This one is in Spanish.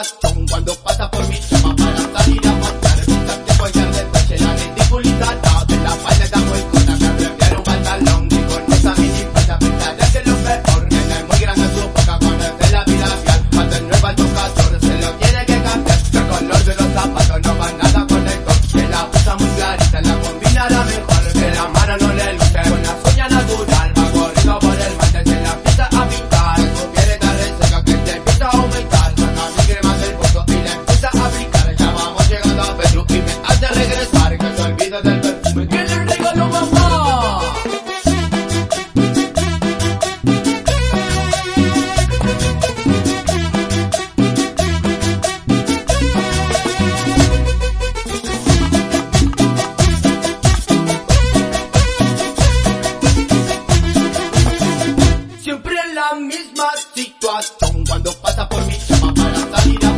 bastón cuando pasa por mi chapa. Siempre la misma situación cuando pasa por mi chama para salir a